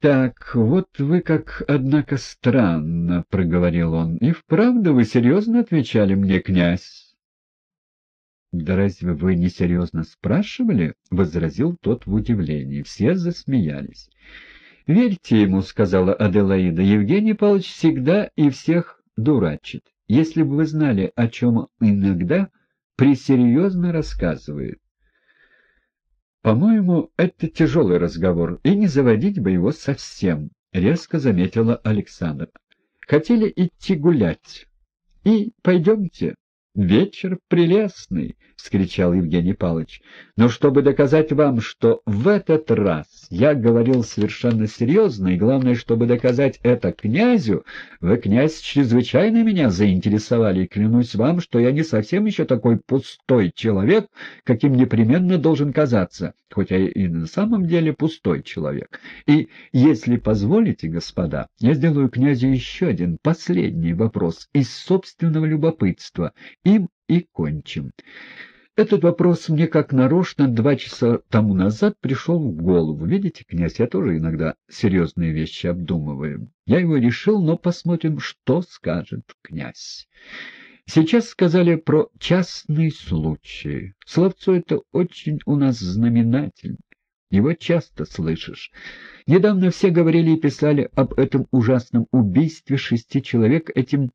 «Так, вот вы как, однако, странно», — проговорил он. «И вправду вы серьезно отвечали мне, князь?» «Да разве вы не серьезно спрашивали?» — возразил тот в удивлении. Все засмеялись. «Верьте ему», — сказала Аделаида. «Евгений Павлович всегда и всех дурачит. Если бы вы знали, о чем иногда пресерьезно рассказывает. «По-моему, это тяжелый разговор, и не заводить бы его совсем», — резко заметила Александра. «Хотели идти гулять. И пойдемте». «Вечер прелестный!» — вскричал Евгений Павлович. «Но чтобы доказать вам, что в этот раз я говорил совершенно серьезно, и главное, чтобы доказать это князю, вы, князь, чрезвычайно меня заинтересовали, и клянусь вам, что я не совсем еще такой пустой человек, каким непременно должен казаться, хотя и на самом деле пустой человек. И, если позволите, господа, я сделаю князю еще один, последний вопрос из собственного любопытства» им и кончим. Этот вопрос мне как нарочно два часа тому назад пришел в голову. Видите, князь, я тоже иногда серьезные вещи обдумываю. Я его решил, но посмотрим, что скажет князь. Сейчас сказали про частный случай. Словцо это очень у нас знаменательно. Его часто слышишь. Недавно все говорили и писали об этом ужасном убийстве шести человек этим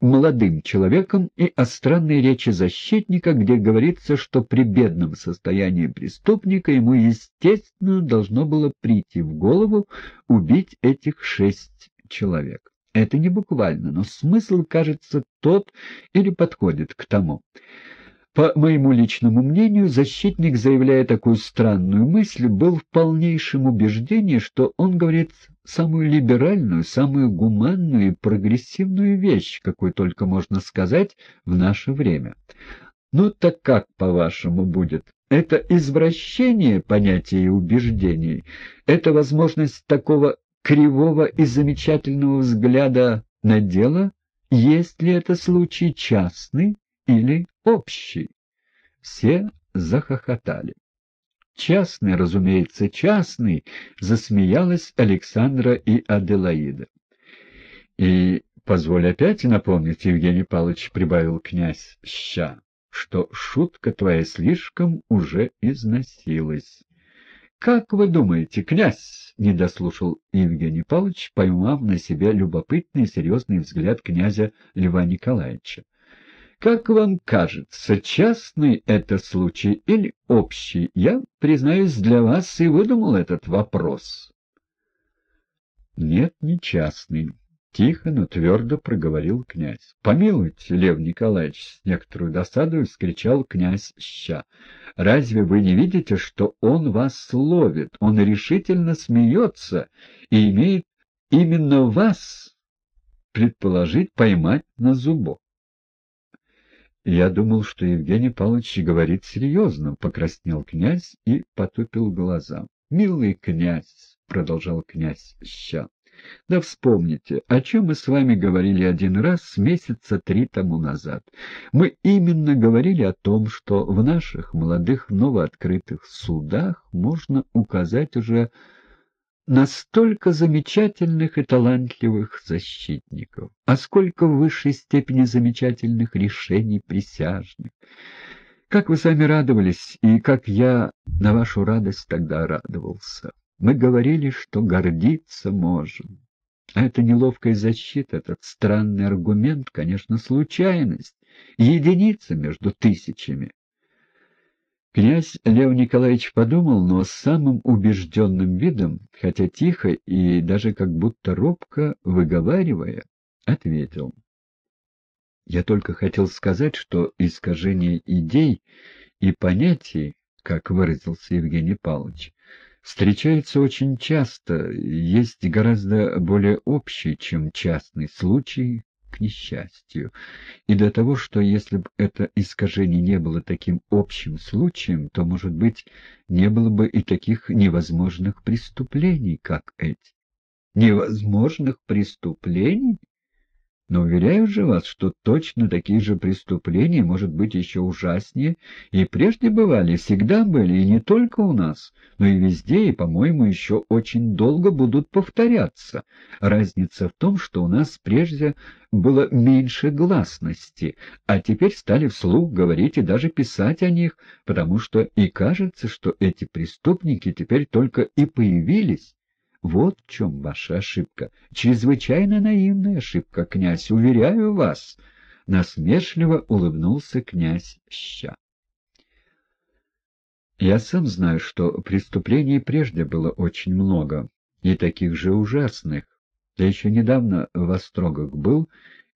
молодым человеком и о странной речи защитника, где говорится, что при бедном состоянии преступника ему, естественно, должно было прийти в голову убить этих шесть человек. Это не буквально, но смысл, кажется, тот или подходит к тому. По моему личному мнению, защитник, заявляя такую странную мысль, был в полнейшем убеждении, что он говорит самую либеральную, самую гуманную и прогрессивную вещь, какой только можно сказать в наше время. Ну так как, по-вашему, будет? Это извращение понятия и убеждений, это возможность такого кривого и замечательного взгляда на дело, есть ли это случай частный или общий. Все захохотали. Частный, разумеется, частный, засмеялась Александра и Аделаида. И позволь опять напомнить, Евгений Павлович, прибавил князь Ща, что шутка твоя слишком уже износилась. «Как вы думаете, князь?» — не дослушал Евгений Павлович, поймав на себя любопытный и серьезный взгляд князя Льва Николаевича. Как вам кажется, частный это случай или общий? Я, признаюсь, для вас и выдумал этот вопрос. Нет, не частный. Тихо, но твердо проговорил князь. «Помилуйте, Лев Николаевич!» — с некоторой досадой вскричал князь Ща. «Разве вы не видите, что он вас ловит? Он решительно смеется и имеет именно вас, предположить, поймать на зубок. Я думал, что Евгений Павлович говорит серьезно, — покраснел князь и потупил глаза. — Милый князь, — продолжал князь Ща, — да вспомните, о чем мы с вами говорили один раз месяца три тому назад. Мы именно говорили о том, что в наших молодых новооткрытых судах можно указать уже настолько замечательных и талантливых защитников, а сколько в высшей степени замечательных решений присяжных. Как вы сами радовались, и как я на вашу радость тогда радовался. Мы говорили, что гордиться можем. А эта неловкая защита, этот странный аргумент, конечно, случайность, единица между тысячами. Князь Лев Николаевич подумал, но с самым убежденным видом, хотя тихо и даже как будто робко выговаривая, ответил. Я только хотел сказать, что искажение идей и понятий, как выразился Евгений Павлович, встречается очень часто, есть гораздо более общий, чем частный случай несчастью, и до того, что если бы это искажение не было таким общим случаем, то, может быть, не было бы и таких невозможных преступлений, как эти. Невозможных преступлений? Но уверяю же вас, что точно такие же преступления, может быть, еще ужаснее, и прежде бывали, всегда были, и не только у нас, но и везде, и, по-моему, еще очень долго будут повторяться. Разница в том, что у нас прежде было меньше гласности, а теперь стали вслух говорить и даже писать о них, потому что и кажется, что эти преступники теперь только и появились, вот в чем ваша ошибка. Чрезвычайно наивная ошибка, князь, уверяю вас. Насмешливо улыбнулся князь Ща. Я сам знаю, что преступлений прежде было очень много, и таких же ужасных. Я еще недавно в Острогах был,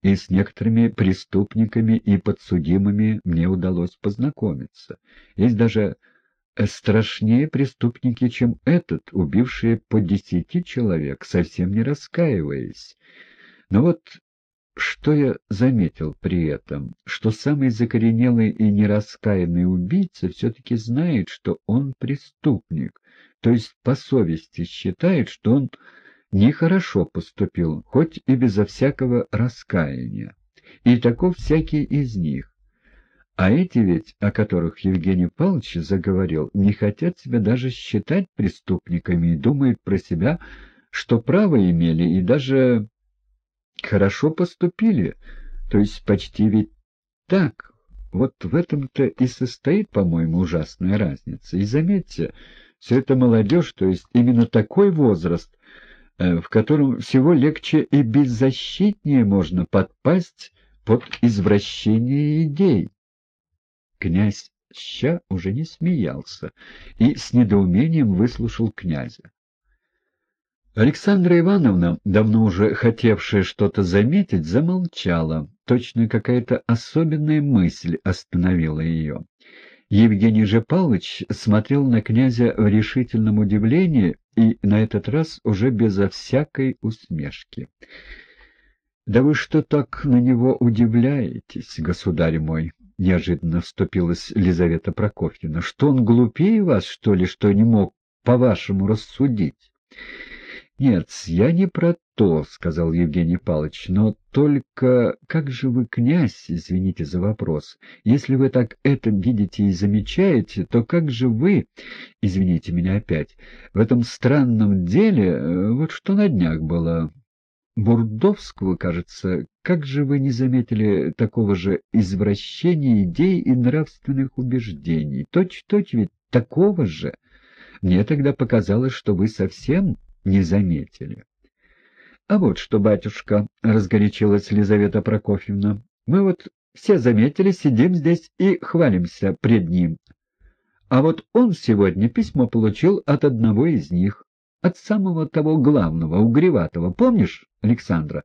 и с некоторыми преступниками и подсудимыми мне удалось познакомиться. Есть даже страшнее преступники, чем этот, убившие по десяти человек, совсем не раскаиваясь. Но вот что я заметил при этом, что самый закоренелый и нераскаянный убийца все-таки знает, что он преступник, то есть по совести считает, что он нехорошо поступил, хоть и безо всякого раскаяния. И таков всякий из них. А эти ведь, о которых Евгений Павлович заговорил, не хотят себя даже считать преступниками и думают про себя, что право имели и даже хорошо поступили, то есть почти ведь так. Вот в этом-то и состоит, по-моему, ужасная разница. И заметьте, все это молодежь, то есть именно такой возраст, э, в котором всего легче и беззащитнее можно подпасть под извращение идей. Князь Ща уже не смеялся и с недоумением выслушал князя. Александра Ивановна, давно уже хотевшая что-то заметить, замолчала. Точно какая-то особенная мысль остановила ее. Евгений же Павлович смотрел на князя в решительном удивлении и на этот раз уже безо всякой усмешки. — Да вы что так на него удивляетесь, государь мой? — неожиданно вступилась Лизавета Прокофьевна. — Что он глупее вас, что ли, что не мог по-вашему рассудить? — Нет, я не про то, — сказал Евгений Павлович, — но только как же вы, князь, извините за вопрос, если вы так это видите и замечаете, то как же вы, извините меня опять, в этом странном деле, э, вот что на днях было, Бурдовского, кажется, как же вы не заметили такого же извращения идей и нравственных убеждений? Точь-точь ведь такого же. Мне тогда показалось, что вы совсем не заметили. — А вот что, батюшка, — разгорячилась Лизавета Прокофьевна, — мы вот все заметили, сидим здесь и хвалимся пред ним. А вот он сегодня письмо получил от одного из них от самого того главного, угреватого. Помнишь, Александра?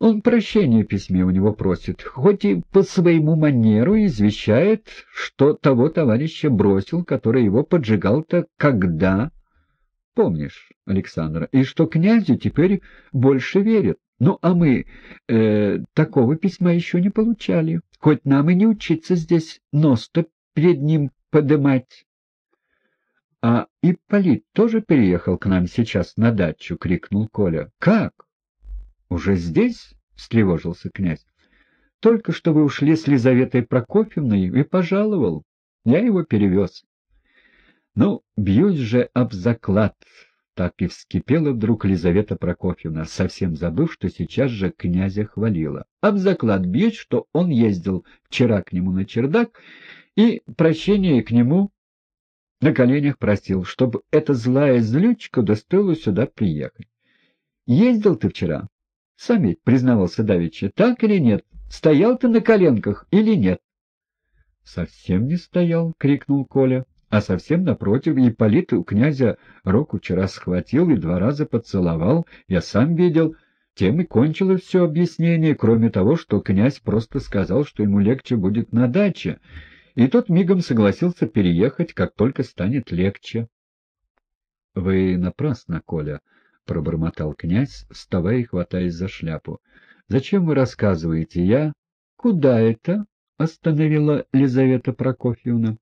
Он прощения в письме у него просит, хоть и по своему манеру извещает, что того товарища бросил, который его поджигал-то когда... Помнишь, Александра, и что князю теперь больше верят. Ну, а мы э, такого письма еще не получали, хоть нам и не учиться здесь нос-то перед ним подымать. — А Ипполит тоже переехал к нам сейчас на дачу? — крикнул Коля. — Как? — Уже здесь? — встревожился князь. — Только что вы ушли с Лизаветой Прокофьевной и пожаловал. Я его перевез. — Ну, бьюсь же об заклад. Так и вскипела вдруг Лизавета Прокофьевна, совсем забыв, что сейчас же князя хвалила. Об заклад бьюсь, что он ездил вчера к нему на чердак, и прощение к нему на коленях просил, чтобы эта злая злючка достоила сюда приехать. Ездил ты вчера? Сами признавался Давича. Так или нет? Стоял ты на коленках или нет? Совсем не стоял, крикнул Коля. А совсем напротив, Ипполит у князя руку вчера схватил и два раза поцеловал, я сам видел. Тем и кончилось все объяснение, кроме того, что князь просто сказал, что ему легче будет на даче, и тот мигом согласился переехать, как только станет легче. — Вы напрасно, Коля, — пробормотал князь, вставая и хватаясь за шляпу. — Зачем вы рассказываете? Я... — Куда это? — остановила Лизавета Прокофьевна.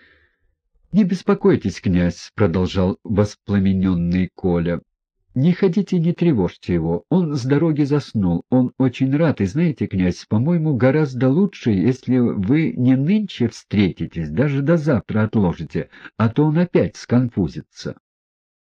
— Не беспокойтесь, князь, — продолжал воспламененный Коля. Не ходите, не тревожьте его. Он с дороги заснул. Он очень рад. И знаете, князь, по-моему, гораздо лучше, если вы не нынче встретитесь, даже до завтра отложите, а то он опять сконфузится.